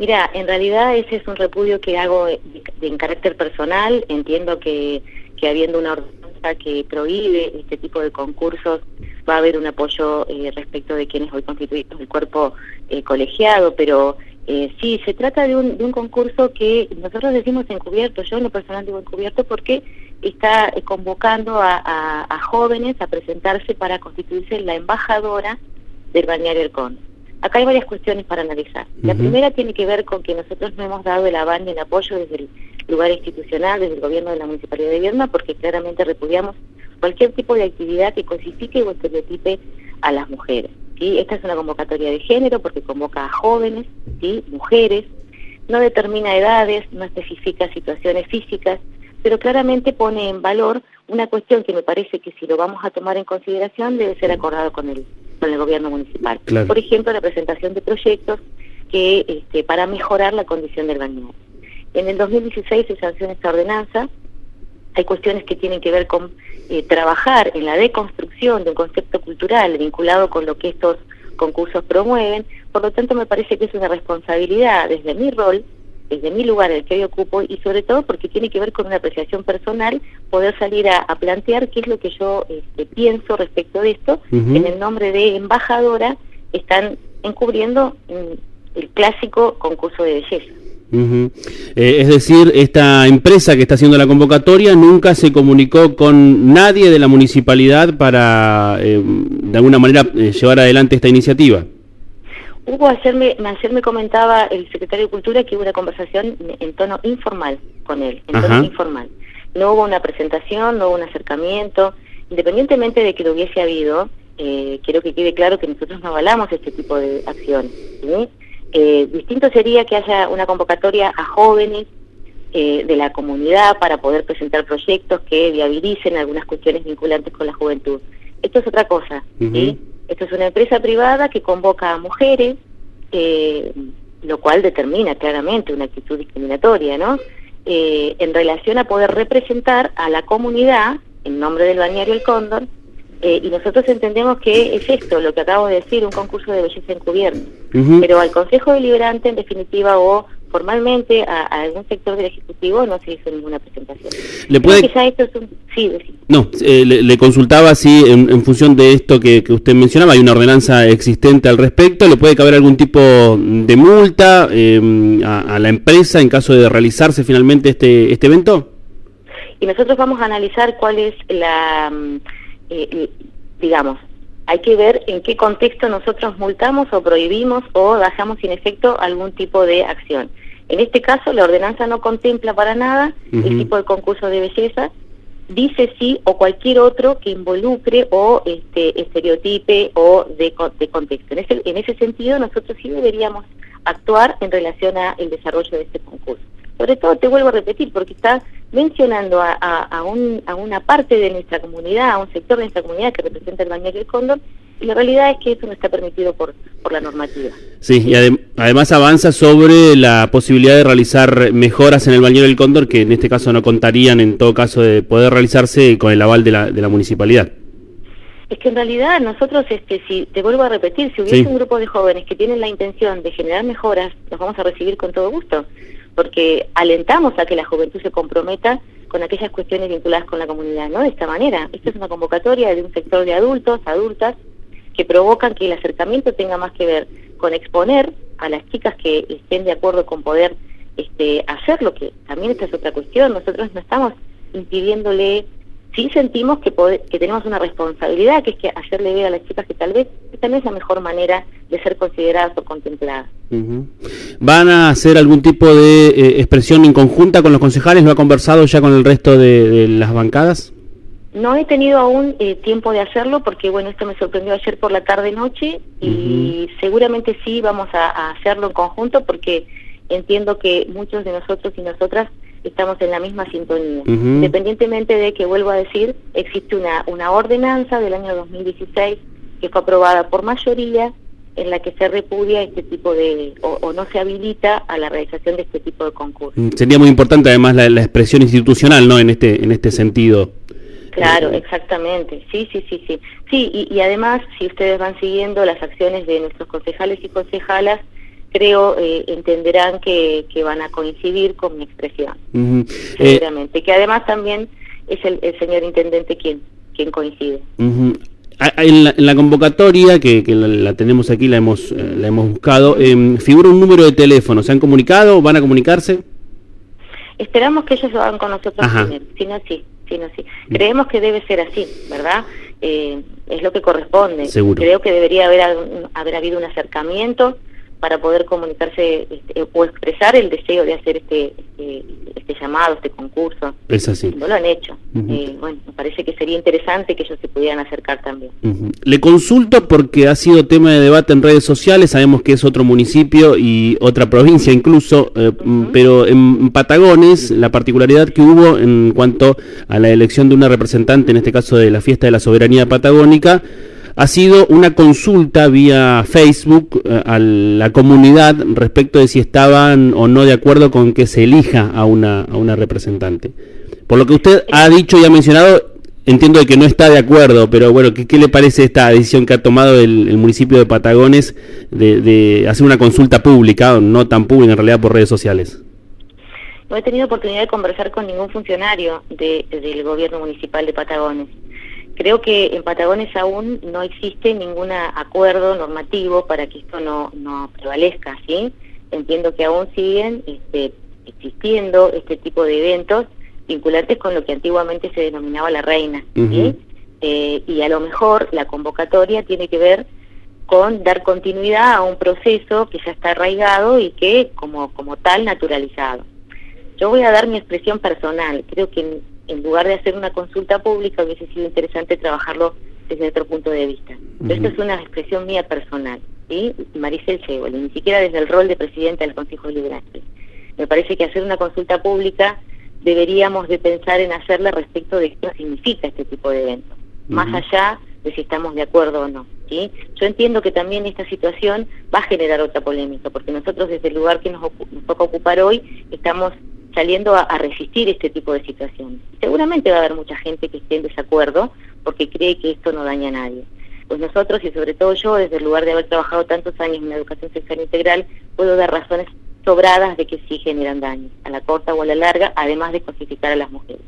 Mira, en realidad ese es un repudio que hago en carácter personal. Entiendo que, que habiendo una ordenanza que prohíbe este tipo de concursos, va a haber un apoyo eh, respecto de quienes hoy constituimos el cuerpo eh, colegiado, pero eh, sí, se trata de un, de un concurso que nosotros decimos encubierto, yo en lo personal digo encubierto porque está eh, convocando a, jóvenes a presentarse para constituirse la embajadora del balneario Conde. Acá hay varias cuestiones para analizar. La primera tiene que ver con que nosotros no hemos dado el avance y el apoyo desde el lugar institucional, desde el gobierno de la Municipalidad de Vierna, porque claramente repudiamos cualquier tipo de actividad que cosifique o estereotipe a las mujeres. ¿sí? Esta es una convocatoria de género porque convoca a jóvenes, ¿sí? mujeres, no determina edades, no especifica situaciones físicas, pero claramente pone en valor una cuestión que me parece que si lo vamos a tomar en consideración debe ser acordado con el, con el gobierno municipal. Por ejemplo, la presentación de proyectos que este, para mejorar la condición del balneario. En el 2016 se sancionó esta ordenanza, hay cuestiones que tienen que ver con eh, trabajar en la deconstrucción de un concepto cultural vinculado con lo que estos concursos promueven, por lo tanto me parece que es una responsabilidad desde mi rol, desde mi lugar el que hoy ocupo y sobre todo porque tiene que ver con una apreciación personal, poder salir a, plantear qué es lo que yo este, pienso respecto de esto, en el nombre de embajadora están encubriendo mm, el clásico concurso de belleza. Eh, es decir, esta empresa que está haciendo la convocatoria nunca se comunicó con nadie de la municipalidad para, eh, de alguna manera, eh, llevar adelante esta iniciativa. Hugo, ayer me, ayer me comentaba el secretario de Cultura que hubo una conversación en tono informal con él, en tono informal. No hubo una presentación, no hubo un acercamiento, independientemente de que lo hubiese habido, quiero que quede claro que nosotros no avalamos este tipo de acciones. ¿sí? Eh, distinto sería que haya una convocatoria a jóvenes eh, de la comunidad para poder presentar proyectos que viabilicen algunas cuestiones vinculantes con la juventud. Esto es otra cosa. Esto es una empresa privada que convoca a mujeres, eh, lo cual determina claramente una actitud discriminatoria, ¿no? en relación a poder representar a la comunidad, en nombre del balneario El Cóndor, eh, y nosotros entendemos que es esto, lo que acabo de decir, un concurso de belleza encubierto. Pero al Consejo Deliberante, en definitiva, o formalmente a, algún sector del Ejecutivo no se hizo ninguna presentación. ¿Le puede... esto es un... Sí, no, eh, le, consultaba si en, función de esto que, usted mencionaba, hay una ordenanza existente al respecto, ¿le puede caber algún tipo de multa em, a, la empresa en caso de realizarse finalmente este, este evento? Y nosotros vamos a analizar cuál es la eh, digamos, hay que ver en qué contexto nosotros multamos o prohibimos o dejamos sin efecto algún tipo de acción. En este caso, la ordenanza no contempla para nada el tipo de concurso de belleza, dice sí o cualquier otro que involucre o este, estereotipe o de, de contexto. En ese, en ese sentido, nosotros sí deberíamos actuar en relación al desarrollo de este concurso. Sobre todo, te vuelvo a repetir, porque está mencionando a, a, un, a, una parte de nuestra comunidad, a un sector de nuestra comunidad que representa el bañero del cóndor, y la realidad es que eso no está permitido por, por la normativa. Sí, y además avanza sobre la posibilidad de realizar mejoras en el bañero del cóndor, que en este caso no contarían, en todo caso, de poder realizarse con el aval de la, de la municipalidad. Es que en realidad nosotros, este, si te vuelvo a repetir, si hubiese un grupo de jóvenes que tienen la intención de generar mejoras, los vamos a recibir con todo gusto porque alentamos a que la juventud se comprometa con aquellas cuestiones vinculadas con la comunidad, ¿no? De esta manera. Esta es una convocatoria de un sector de adultos, adultas, que provocan que el acercamiento tenga más que ver con exponer a las chicas que estén de acuerdo con poder este, hacerlo, que también esta es otra cuestión. Nosotros no estamos impidiéndole sí sentimos que, que tenemos una responsabilidad, que es que hacerle ver a las chicas que tal vez esta no es la mejor manera de ser consideradas o contempladas. ¿Van a hacer algún tipo de eh, expresión en conjunta con los concejales? ¿Lo ha conversado ya con el resto de, las bancadas? No he tenido aún eh, tiempo de hacerlo porque, bueno, esto me sorprendió ayer por la tarde-noche y seguramente sí vamos a hacerlo en conjunto porque entiendo que muchos de nosotros y nosotras estamos en la misma sintonía. Independientemente de que, vuelvo a decir, existe una, una ordenanza del año 2016 que fue aprobada por mayoría en la que se repudia este tipo de, o, no se habilita a la realización de este tipo de concursos. Mm, sería muy importante además la, expresión institucional, ¿no? En este, en este sentido. Claro, exactamente. Sí, sí, sí, sí. Sí, y, y además, si ustedes van siguiendo las acciones de nuestros concejales y concejalas, creo eh, entenderán que, que, van a coincidir con mi expresión, seguramente. que además también es el, señor intendente quien, quien coincide. En la, convocatoria, que, la, tenemos aquí, la hemos, la hemos buscado, em, figura un número de teléfono. ¿Se han comunicado? ¿Van a comunicarse? Esperamos que ellos lo hagan con nosotros primero, si no, sí, si no, sí. Creemos que debe ser así, ¿verdad? Eh, es lo que corresponde. Creo que debería haber, haber habido un acercamiento para poder comunicarse este, o expresar el deseo de hacer este, este, este, llamado, este concurso. Es así. No lo han hecho. Eh, bueno, me parece que sería interesante que ellos se pudieran acercar también. Le consulto porque ha sido tema de debate en redes sociales, sabemos que es otro municipio y otra provincia incluso, eh, pero en Patagones la particularidad que hubo en cuanto a la elección de una representante, en este caso de la fiesta de la soberanía patagónica, ha sido una consulta vía Facebook eh, a la comunidad respecto de si estaban o no de acuerdo con que se elija a una, a una representante. Por lo que usted ha dicho y ha mencionado, entiendo de que no está de acuerdo, pero bueno, ¿qué, qué le parece esta decisión que ha tomado el, municipio de Patagones de, hacer una consulta pública, no tan pública en realidad por redes sociales? No he tenido oportunidad de conversar con ningún funcionario del gobierno municipal de Patagones. Creo que en Patagones aún no existe ningún acuerdo normativo para que esto no, no prevalezca, ¿sí? Entiendo que aún siguen este, existiendo este tipo de eventos vinculantes con lo que antiguamente se denominaba la reina, ¿sí? Eh, y a lo mejor la convocatoria tiene que ver con dar continuidad a un proceso que ya está arraigado y que como, como tal naturalizado. Yo voy a dar mi expresión personal, creo que en lugar de hacer una consulta pública, hubiese sido interesante trabajarlo desde otro punto de vista. Pero esto es una expresión mía personal, ¿sí? Maricel Chevoli, ni siquiera desde el rol de presidenta del Consejo Liberal. Me parece que hacer una consulta pública deberíamos de pensar en hacerla respecto de qué significa este tipo de evento, más allá de si estamos de acuerdo o no. ¿sí? Yo entiendo que también esta situación va a generar otra polémica, porque nosotros desde el lugar que nos, nos toca ocupar hoy estamos saliendo a, resistir este tipo de situaciones. Seguramente va a haber mucha gente que esté en desacuerdo porque cree que esto no daña a nadie. Pues nosotros, y sobre todo yo, desde el lugar de haber trabajado tantos años en la educación sexual integral, puedo dar razones sobradas de que sí generan daño, a la corta o a la larga, además de cosificar a las mujeres.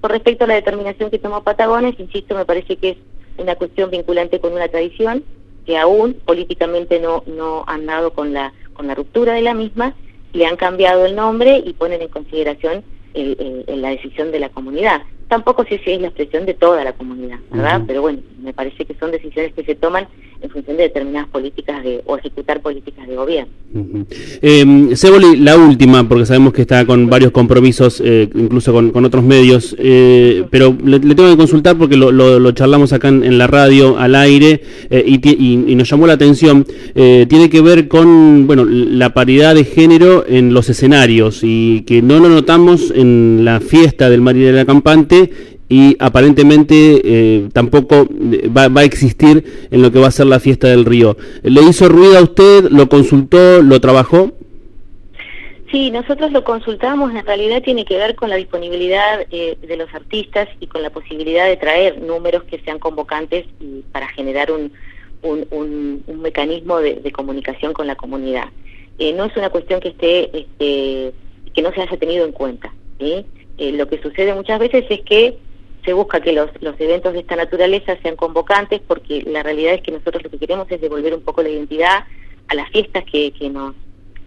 Con respecto a la determinación que tomó Patagones, insisto, me parece que es una cuestión vinculante con una tradición que aún políticamente no, no han dado con la, con la ruptura de la misma le han cambiado el nombre y ponen en consideración la decisión de la comunidad. Tampoco sé si es la expresión de toda la comunidad, ¿verdad? Pero bueno, me parece que son decisiones que se toman en función de determinadas políticas de, o ejecutar políticas de gobierno. Uh la última, porque sabemos que está con varios compromisos, eh, incluso con, otros medios, eh, pero le, tengo que consultar porque lo, charlamos acá en, la radio al aire eh, y, nos llamó la atención. tiene que ver con bueno la paridad de género en los escenarios y que no lo notamos en la fiesta del María de la Campante y aparentemente eh, tampoco va, a existir en lo que va a ser la fiesta del río. ¿Le hizo ruido a usted? ¿Lo consultó? ¿Lo trabajó? Sí, nosotros lo consultamos, en realidad tiene que ver con la disponibilidad eh, de los artistas y con la posibilidad de traer números que sean convocantes y para generar un, un, mecanismo de, comunicación con la comunidad. Eh, no es una cuestión que esté este, que no se haya tenido en cuenta. lo que sucede muchas veces es que se busca que los, los eventos de esta naturaleza sean convocantes porque la realidad es que nosotros lo que queremos es devolver un poco la identidad a las fiestas que, que nos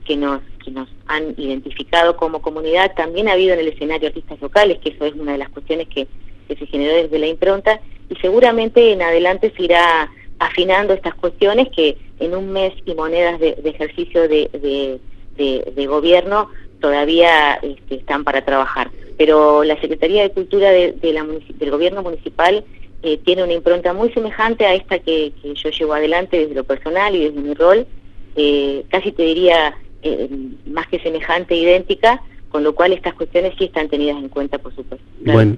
que nos que nos han identificado como comunidad. También ha habido en el escenario artistas locales que eso es una de las cuestiones que, se generó desde la impronta y seguramente en adelante se irá afinando estas cuestiones que en un mes y monedas de, ejercicio de, de, gobierno todavía este, están para trabajar pero la Secretaría de Cultura de, la, del Gobierno Municipal eh, tiene una impronta muy semejante a esta que, yo llevo adelante desde lo personal y desde mi rol, eh, casi te diría eh, más que semejante, idéntica, con lo cual estas cuestiones sí están tenidas en cuenta, por supuesto. bueno.